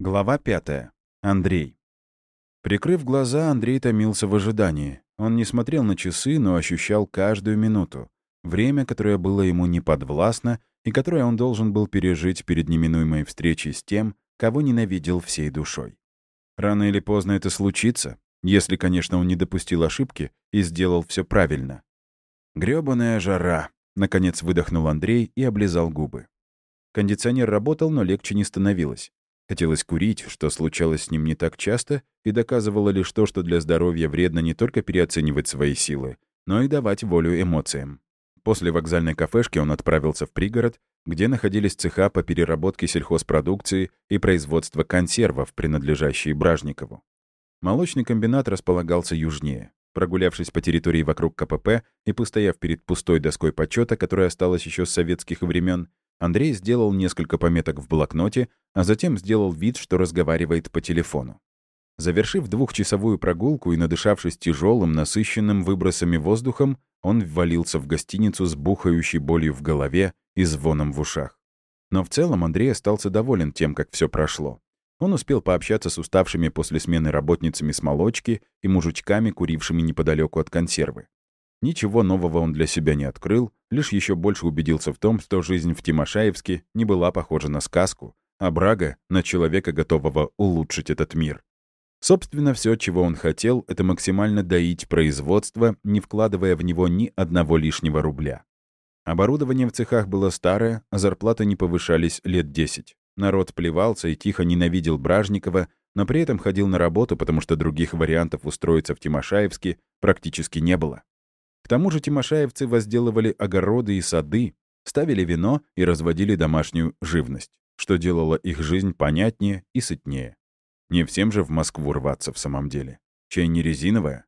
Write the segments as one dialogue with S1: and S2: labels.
S1: Глава пятая. Андрей. Прикрыв глаза, Андрей томился в ожидании. Он не смотрел на часы, но ощущал каждую минуту. Время, которое было ему неподвластно и которое он должен был пережить перед неминуемой встречей с тем, кого ненавидел всей душой. Рано или поздно это случится, если, конечно, он не допустил ошибки и сделал все правильно. «Грёбаная жара!» — наконец выдохнул Андрей и облизал губы. Кондиционер работал, но легче не становилось. Хотелось курить, что случалось с ним не так часто, и доказывало лишь то, что для здоровья вредно не только переоценивать свои силы, но и давать волю эмоциям. После вокзальной кафешки он отправился в пригород, где находились цеха по переработке сельхозпродукции и производства консервов, принадлежащие Бражникову. Молочный комбинат располагался южнее. Прогулявшись по территории вокруг КПП и постояв перед пустой доской почета, которая осталась еще с советских времен, Андрей сделал несколько пометок в блокноте, а затем сделал вид, что разговаривает по телефону. Завершив двухчасовую прогулку и надышавшись тяжелым, насыщенным выбросами воздухом, он ввалился в гостиницу с бухающей болью в голове и звоном в ушах. Но в целом Андрей остался доволен тем, как все прошло. Он успел пообщаться с уставшими после смены работницами с молочки и мужичками, курившими неподалеку от консервы. Ничего нового он для себя не открыл, лишь еще больше убедился в том, что жизнь в Тимошаевске не была похожа на сказку, а Брага — на человека, готового улучшить этот мир. Собственно, все, чего он хотел, это максимально доить производство, не вкладывая в него ни одного лишнего рубля. Оборудование в цехах было старое, а зарплаты не повышались лет 10. Народ плевался и тихо ненавидел Бражникова, но при этом ходил на работу, потому что других вариантов устроиться в Тимошаевске практически не было. К тому же тимошаевцы возделывали огороды и сады, ставили вино и разводили домашнюю живность, что делало их жизнь понятнее и сытнее. Не всем же в Москву рваться в самом деле. Чай не резиновая?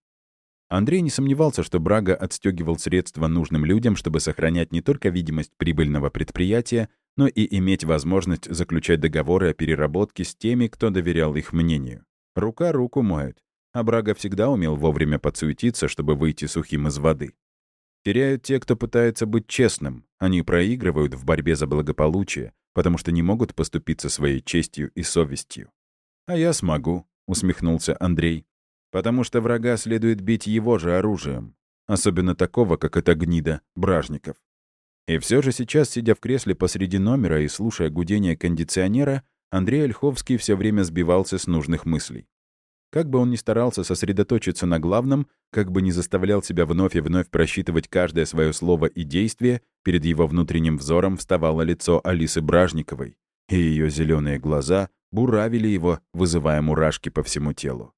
S1: Андрей не сомневался, что Брага отстегивал средства нужным людям, чтобы сохранять не только видимость прибыльного предприятия, но и иметь возможность заключать договоры о переработке с теми, кто доверял их мнению. Рука руку моет а Брага всегда умел вовремя подсуетиться, чтобы выйти сухим из воды. Теряют те, кто пытается быть честным. Они проигрывают в борьбе за благополучие, потому что не могут поступиться своей честью и совестью. «А я смогу», — усмехнулся Андрей. «Потому что врага следует бить его же оружием, особенно такого, как эта гнида, Бражников». И все же сейчас, сидя в кресле посреди номера и слушая гудение кондиционера, Андрей Ольховский все время сбивался с нужных мыслей. Как бы он ни старался сосредоточиться на главном, как бы ни заставлял себя вновь и вновь просчитывать каждое свое слово и действие, перед его внутренним взором вставало лицо Алисы Бражниковой, и ее зеленые глаза буравили его, вызывая мурашки по всему телу.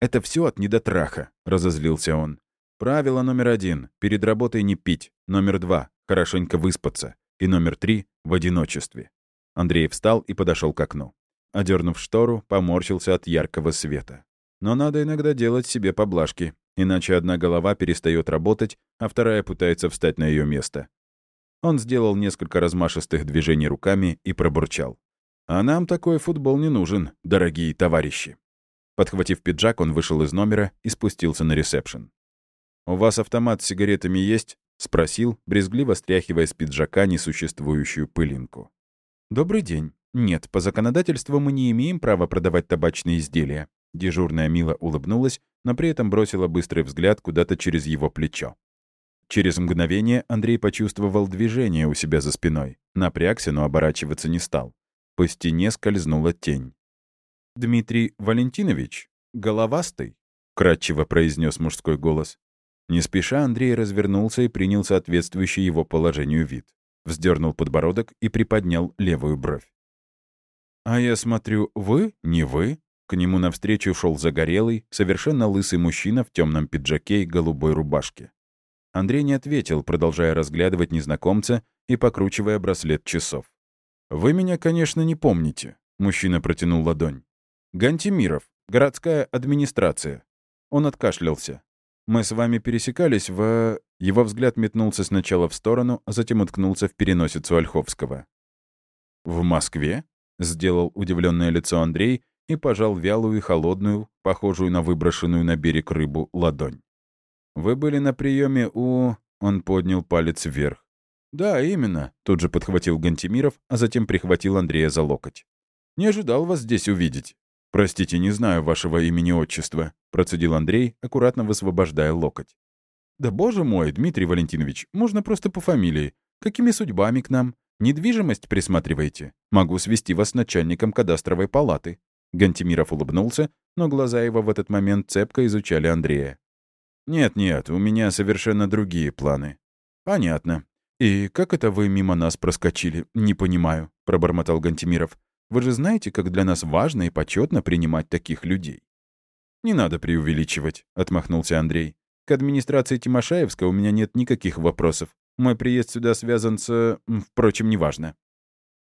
S1: «Это все от недотраха», — разозлился он. «Правило номер один — перед работой не пить. Номер два — хорошенько выспаться. И номер три — в одиночестве». Андрей встал и подошел к окну. Одернув штору, поморщился от яркого света. Но надо иногда делать себе поблажки, иначе одна голова перестает работать, а вторая пытается встать на ее место. Он сделал несколько размашистых движений руками и пробурчал. «А нам такой футбол не нужен, дорогие товарищи». Подхватив пиджак, он вышел из номера и спустился на ресепшн. «У вас автомат с сигаретами есть?» — спросил, брезгливо стряхивая с пиджака несуществующую пылинку. «Добрый день. «Нет, по законодательству мы не имеем права продавать табачные изделия». Дежурная мило улыбнулась, но при этом бросила быстрый взгляд куда-то через его плечо. Через мгновение Андрей почувствовал движение у себя за спиной. Напрягся, но оборачиваться не стал. По стене скользнула тень. «Дмитрий Валентинович? Головастый?» — кратчево произнес мужской голос. Не спеша Андрей развернулся и принял соответствующий его положению вид. Вздернул подбородок и приподнял левую бровь. «А я смотрю, вы не вы?» К нему навстречу шел загорелый, совершенно лысый мужчина в темном пиджаке и голубой рубашке. Андрей не ответил, продолжая разглядывать незнакомца и покручивая браслет часов. «Вы меня, конечно, не помните», — мужчина протянул ладонь. «Гантимиров, городская администрация». Он откашлялся. «Мы с вами пересекались в...» Его взгляд метнулся сначала в сторону, а затем уткнулся в переносицу Ольховского. «В Москве?» Сделал удивленное лицо Андрей и пожал вялую и холодную, похожую на выброшенную на берег рыбу, ладонь. «Вы были на приеме у...» Он поднял палец вверх. «Да, именно», — тут же подхватил Гантимиров, а затем прихватил Андрея за локоть. Не ожидал вас здесь увидеть». «Простите, не знаю вашего имени-отчества», — процедил Андрей, аккуратно высвобождая локоть. «Да боже мой, Дмитрий Валентинович, можно просто по фамилии. Какими судьбами к нам? Недвижимость присматриваете? Могу свести вас с начальником кадастровой палаты». Гантимиров улыбнулся, но глаза его в этот момент цепко изучали Андрея. «Нет-нет, у меня совершенно другие планы». «Понятно. И как это вы мимо нас проскочили? Не понимаю», — пробормотал Гантимиров. Вы же знаете, как для нас важно и почетно принимать таких людей». «Не надо преувеличивать», — отмахнулся Андрей. «К администрации Тимошаевска у меня нет никаких вопросов. Мой приезд сюда связан с... Впрочем, неважно».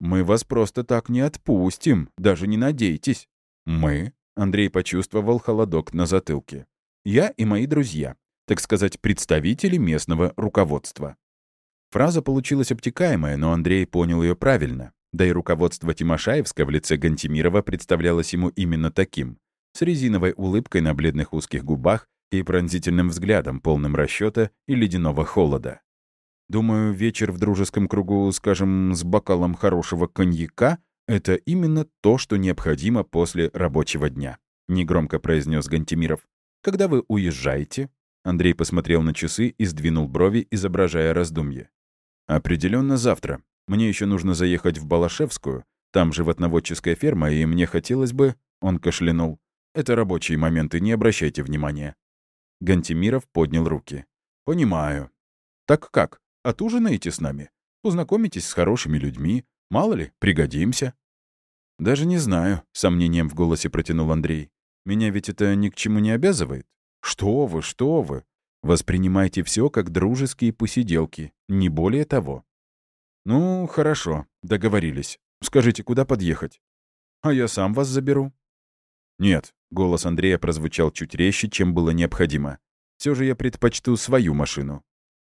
S1: «Мы вас просто так не отпустим, даже не надейтесь». «Мы?» — Андрей почувствовал холодок на затылке. «Я и мои друзья, так сказать, представители местного руководства». Фраза получилась обтекаемая, но Андрей понял ее правильно. Да и руководство Тимошаевска в лице Гантимирова представлялось ему именно таким, с резиновой улыбкой на бледных узких губах и пронзительным взглядом, полным расчета и ледяного холода. Думаю, вечер в дружеском кругу, скажем, с бокалом хорошего коньяка — это именно то, что необходимо после рабочего дня», — негромко произнес Гантимиров. «Когда вы уезжаете?» Андрей посмотрел на часы и сдвинул брови, изображая раздумье. Определенно завтра. Мне еще нужно заехать в Балашевскую, там животноводческая ферма, и мне хотелось бы...» Он кашлянул. «Это рабочие моменты, не обращайте внимания». Гантимиров поднял руки. «Понимаю. Так как, отужинаете с нами? Познакомитесь с хорошими людьми. Мало ли, пригодимся». «Даже не знаю», — сомнением в голосе протянул Андрей. «Меня ведь это ни к чему не обязывает». «Что вы, что вы! Воспринимайте все как дружеские посиделки, не более того. «Ну, хорошо, договорились. Скажите, куда подъехать?» «А я сам вас заберу». «Нет», — голос Андрея прозвучал чуть резче, чем было необходимо. Все же я предпочту свою машину».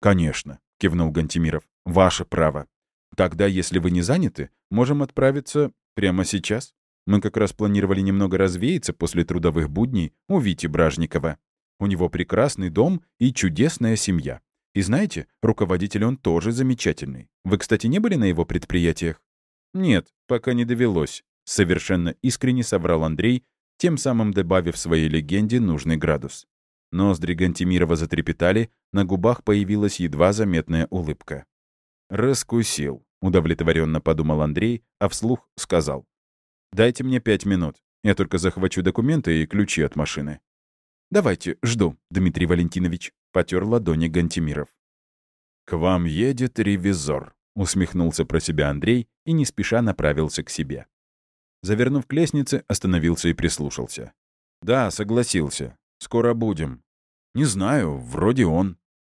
S1: «Конечно», — кивнул Гантимиров. «Ваше право. Тогда, если вы не заняты, можем отправиться прямо сейчас. Мы как раз планировали немного развеяться после трудовых будней у Вити Бражникова. У него прекрасный дом и чудесная семья. И знаете, руководитель он тоже замечательный. Вы, кстати, не были на его предприятиях? Нет, пока не довелось. Совершенно искренне соврал Андрей, тем самым добавив своей легенде нужный градус. Ноздри Гантимирова затрепетали, на губах появилась едва заметная улыбка. «Раскусил», — удовлетворенно подумал Андрей, а вслух сказал. «Дайте мне пять минут. Я только захвачу документы и ключи от машины». «Давайте, жду, Дмитрий Валентинович», — потер ладони Гантимиров. «К вам едет ревизор», — усмехнулся про себя Андрей и не спеша направился к себе. Завернув к лестнице, остановился и прислушался. «Да, согласился. Скоро будем». «Не знаю, вроде он».